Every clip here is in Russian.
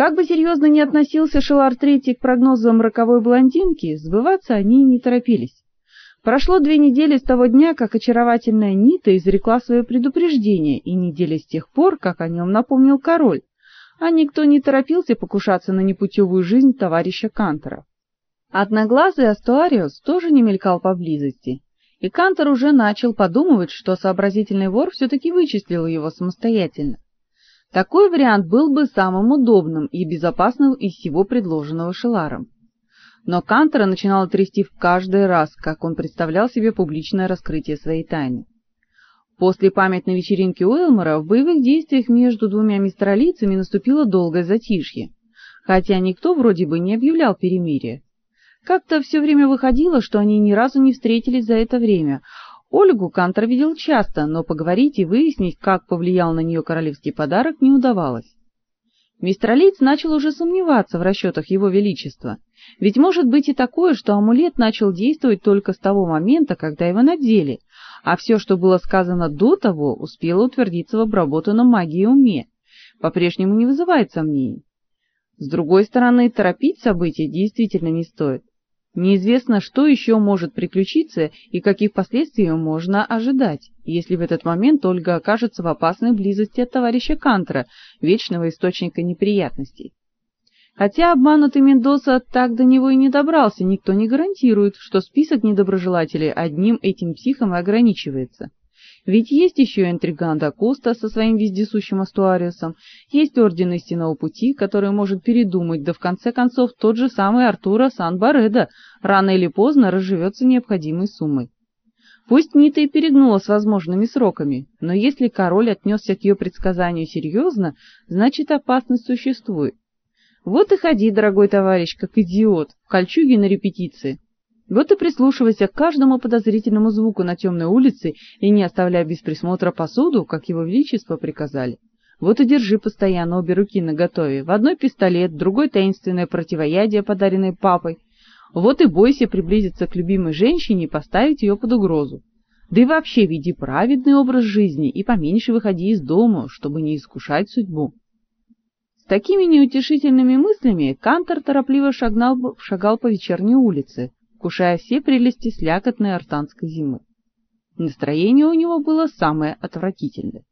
Как бы серьезно ни относился Шелар Третий к прогнозам роковой блондинки, сбываться они не торопились. Прошло две недели с того дня, как очаровательная Нита изрекла свое предупреждение, и недели с тех пор, как о нем напомнил король, а никто не торопился покушаться на непутевую жизнь товарища Кантера. Одноглазый Астуариус тоже не мелькал поблизости, и Кантер уже начал подумывать, что сообразительный вор все-таки вычислил его самостоятельно. Такой вариант был бы самым удобным и безопасным из всего предложенного Шеларом. Но Кантера начинало трясти в каждый раз, как он представлял себе публичное раскрытие своей тайны. После памятной вечеринки Уэлмора в боевых действиях между двумя мистралийцами наступило долгое затишье, хотя никто вроде бы не объявлял перемирия. Как-то все время выходило, что они ни разу не встретились за это время. Ольгу Кантор видел часто, но поговорить и выяснить, как повлиял на нее королевский подарок, не удавалось. Мистралиц начал уже сомневаться в расчетах его величества. Ведь может быть и такое, что амулет начал действовать только с того момента, когда его надели, а все, что было сказано до того, успело утвердиться в обработанном магией уме, по-прежнему не вызывает сомнений. С другой стороны, торопить события действительно не стоит. Неизвестно, что еще может приключиться и каких последствий можно ожидать, если в этот момент Ольга окажется в опасной близости от товарища Кантера, вечного источника неприятностей. Хотя обманутый Мендоса так до него и не добрался, никто не гарантирует, что список недоброжелателей одним этим психом и ограничивается. Ведь есть еще интриган да Коста со своим вездесущим Астуариусом, есть Орден Истинного Пути, который может передумать, да в конце концов тот же самый Артура Сан-Бареда рано или поздно разживется необходимой суммой. Пусть Нита и перегнула с возможными сроками, но если король отнесся к ее предсказанию серьезно, значит опасность существует. Вот и ходи, дорогой товарищ, как идиот, в кольчуге на репетиции. Вот и прислушивайся к каждому подозрительному звуку на темной улице и не оставляй без присмотра посуду, как его величество приказали. Вот и держи постоянно обе руки наготове. В одной пистолет, в другой таинственное противоядие, подаренное папой. Вот и бойся приблизиться к любимой женщине и поставить ее под угрозу. Да и вообще веди праведный образ жизни и поменьше выходи из дома, чтобы не искушать судьбу. С такими неутешительными мыслями Кантор торопливо шагнал, шагал по вечерней улице, вкушая все прелести слякотной артанской зимы. Настроение у него было самое отвратительное.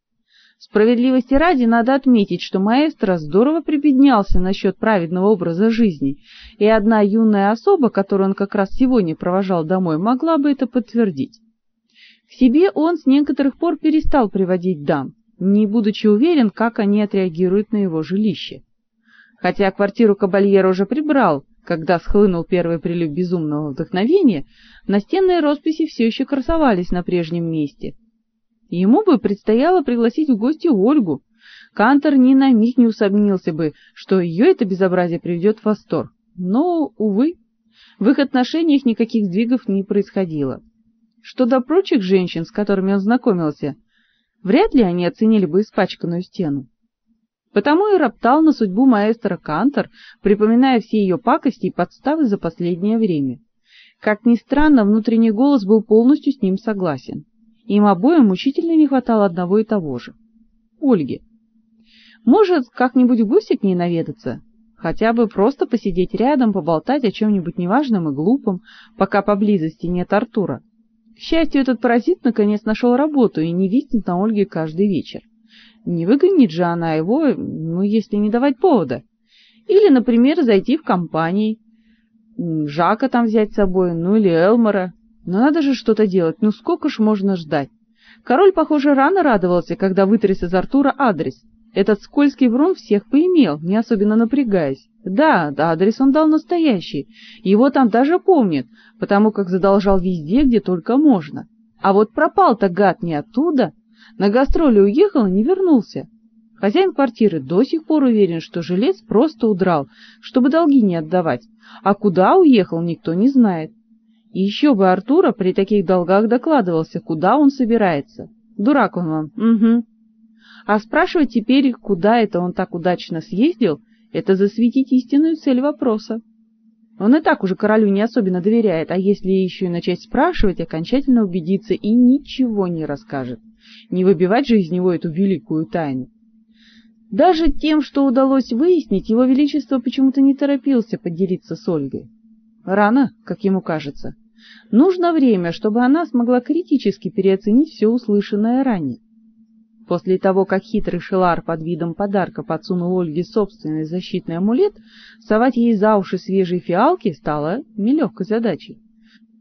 Справедливости ради надо отметить, что маэстро здорово прибеднялся насчет праведного образа жизни, и одна юная особа, которую он как раз сегодня провожал домой, могла бы это подтвердить. К себе он с некоторых пор перестал приводить дам, не будучи уверен, как они отреагируют на его жилище. Хотя квартиру кабальера уже прибрал, когда схлынул первый прилив безумного вдохновения, настенные росписи все еще красовались на прежнем месте. Ему бы предстояло пригласить в гости Ольгу. Кантор ни на миг не усомнился бы, что ее это безобразие приведет в восторг. Но, увы, в их отношениях никаких сдвигов не происходило. Что до прочих женщин, с которыми он знакомился, вряд ли они оценили бы испачканную стену. Потому и роптал на судьбу маэстро Кантор, припоминая все ее пакости и подставы за последнее время. Как ни странно, внутренний голос был полностью с ним согласен. Им обоим мучительно не хватало одного и того же Ольги. Может, как-нибудь в гости к ней наведаться, хотя бы просто посидеть рядом, поболтать о чем нибудь неважном и глупом, пока поблизости нет Артура. К счастью, этот паразит наконец нашел работу и не виснет на Ольге каждый вечер. Не выгонит же она его, ну, если не давать повода. Или, например, зайти в компании, Жака там взять с собой, ну или Элмора. Но надо же что-то делать, ну сколько ж можно ждать? Король, похоже, рано радовался, когда вытряс из Артура адрес. Этот скользкий врун всех поимел, не особенно напрягаясь. Да, адрес он дал настоящий. Его там даже помнят, потому как задолжал везде, где только можно. А вот пропал-то гад не оттуда. На гастроли уехал и не вернулся. Хозяин квартиры до сих пор уверен, что жилец просто удрал, чтобы долги не отдавать, а куда уехал, никто не знает. И еще бы Артура при таких долгах докладывался, куда он собирается. Дурак он вам, угу. А спрашивать теперь, куда это он так удачно съездил, это засветить истинную цель вопроса. Он и так уже королю не особенно доверяет, а если еще и начать спрашивать, окончательно убедится и ничего не расскажет. Не выбивать же из него эту великую тайну. Даже тем, что удалось выяснить, его величество почему-то не торопился поделиться с Ольгой. Рано, как ему кажется. Нужно время, чтобы она смогла критически переоценить все услышанное ранее. После того, как хитрый Шелар под видом подарка подсунул Ольге собственный защитный амулет, совать ей за уши свежие фиалки стало нелегкой задачей.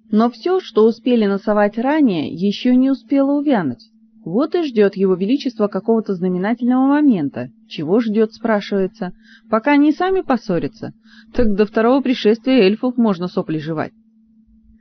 Но все, что успели насовать ранее, еще не успело увянуть. Вот и ждет его величество какого-то знаменательного момента. Чего ждет, спрашивается, пока они сами поссорятся. Так до второго пришествия эльфов можно сопли жевать.